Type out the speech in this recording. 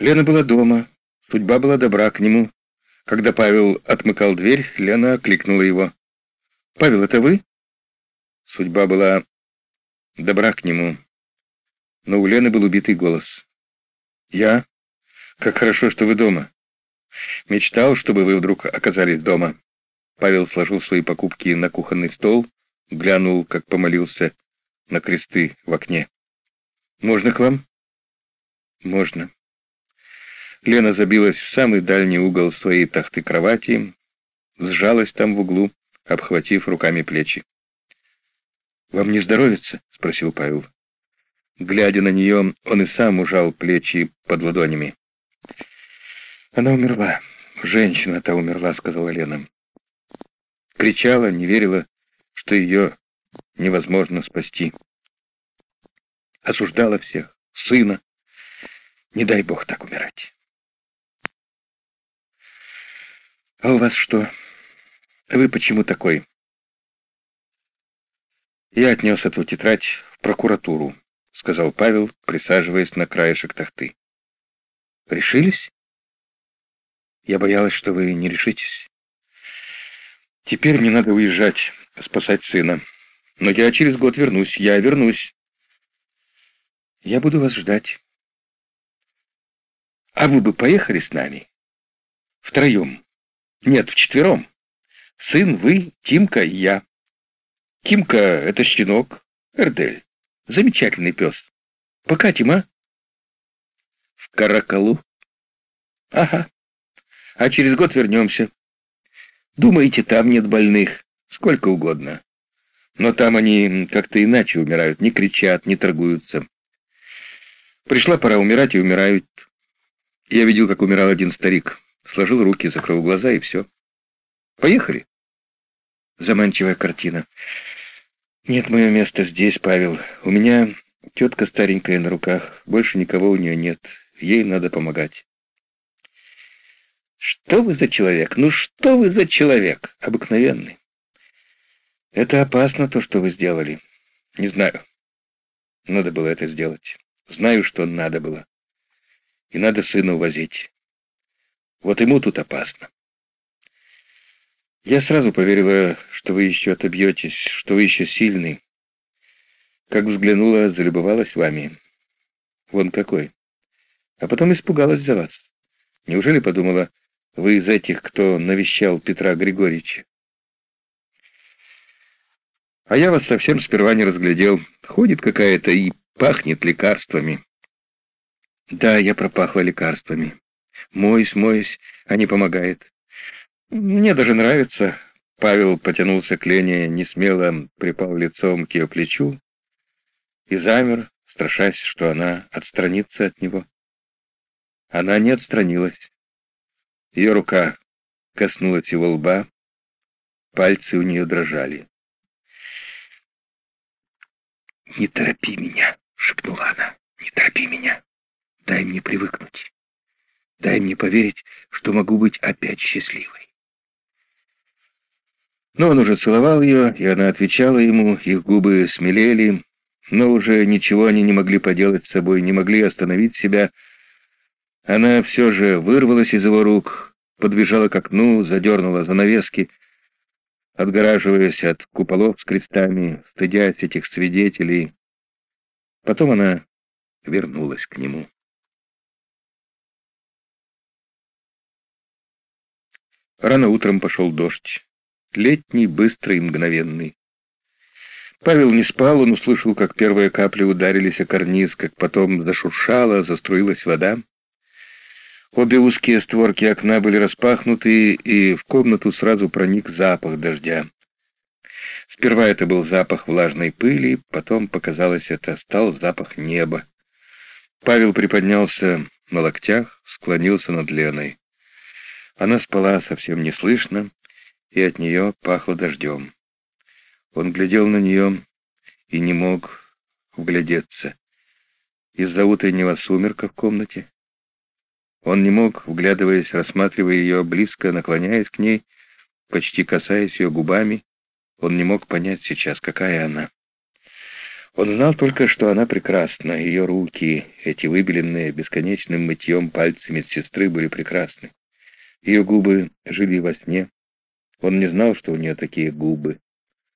Лена была дома, судьба была добра к нему. Когда Павел отмыкал дверь, Лена кликнула его. «Павел, это вы?» Судьба была добра к нему, но у Лены был убитый голос. «Я? Как хорошо, что вы дома. Мечтал, чтобы вы вдруг оказались дома». Павел сложил свои покупки на кухонный стол, глянул, как помолился, на кресты в окне. «Можно к вам?» «Можно». Лена забилась в самый дальний угол своей тахты кровати, сжалась там в углу, обхватив руками плечи. «Вам не здоровится?» — спросил Павел. Глядя на нее, он и сам ужал плечи под ладонями. «Она умерла. Женщина-то умерла», — сказала Лена. Кричала, не верила, что ее невозможно спасти. Осуждала всех, сына. Не дай бог так умирать. «А у вас что? Вы почему такой?» «Я отнес эту тетрадь в прокуратуру», — сказал Павел, присаживаясь на краешек тахты. «Решились?» «Я боялась, что вы не решитесь. Теперь мне надо уезжать, спасать сына. Но я через год вернусь, я вернусь. Я буду вас ждать. А вы бы поехали с нами? Втроем. Нет, вчетвером. Сын, вы, Тимка и я. Тимка — это щенок, Эрдель. Замечательный пес. Покатим, а? В Каракалу. Ага. А через год вернемся. Думаете, там нет больных? Сколько угодно. Но там они как-то иначе умирают, не кричат, не торгуются. Пришла пора умирать, и умирают. Я видел, как умирал один старик. Сложил руки, закрыл глаза, и все. Поехали. Заманчивая картина. Нет, мое место здесь, Павел. У меня тетка старенькая на руках. Больше никого у нее нет. Ей надо помогать. Что вы за человек? Ну что вы за человек? Обыкновенный. Это опасно, то, что вы сделали. Не знаю. Надо было это сделать. Знаю, что надо было. И надо сына увозить. Вот ему тут опасно. Я сразу поверила, что вы еще отобьетесь, что вы еще сильный. Как взглянула, залюбовалась вами. Вон какой. А потом испугалась за вас. Неужели подумала, вы из этих, кто навещал Петра Григорьевича? А я вас совсем сперва не разглядел. Ходит какая-то и пахнет лекарствами. Да, я пропахла лекарствами. Моюсь, моюсь, а не помогает. Мне даже нравится. Павел потянулся к Лене, не смело припал лицом к ее плечу и замер, страшась, что она отстранится от него. Она не отстранилась. Ее рука коснулась его лба, пальцы у нее дрожали. «Не торопи меня!» — шепнула она. «Не торопи меня! Дай мне привыкнуть! Дай мне поверить, что могу быть опять счастливой!» Но он уже целовал ее, и она отвечала ему, их губы смелели, но уже ничего они не могли поделать с собой, не могли остановить себя. Она все же вырвалась из его рук, подбежала к окну, задернула занавески, отгораживаясь от куполов с крестами, стыдясь этих свидетелей. Потом она вернулась к нему. Рано утром пошел дождь. Летний, быстрый мгновенный. Павел не спал, он услышал, как первые капли ударились о карниз, как потом зашуршала, заструилась вода. Обе узкие створки окна были распахнуты, и в комнату сразу проник запах дождя. Сперва это был запах влажной пыли, потом, показалось, это стал запах неба. Павел приподнялся на локтях, склонился над Леной. Она спала совсем неслышно, и от нее пахло дождем. Он глядел на нее и не мог вглядеться. Из-за утреннего сумерка в комнате он не мог, вглядываясь, рассматривая ее близко, наклоняясь к ней, почти касаясь ее губами, он не мог понять сейчас, какая она. Он знал только, что она прекрасна, ее руки, эти выбеленные бесконечным мытьем пальцы медсестры, были прекрасны. Ее губы жили во сне. Он не знал, что у нее такие губы.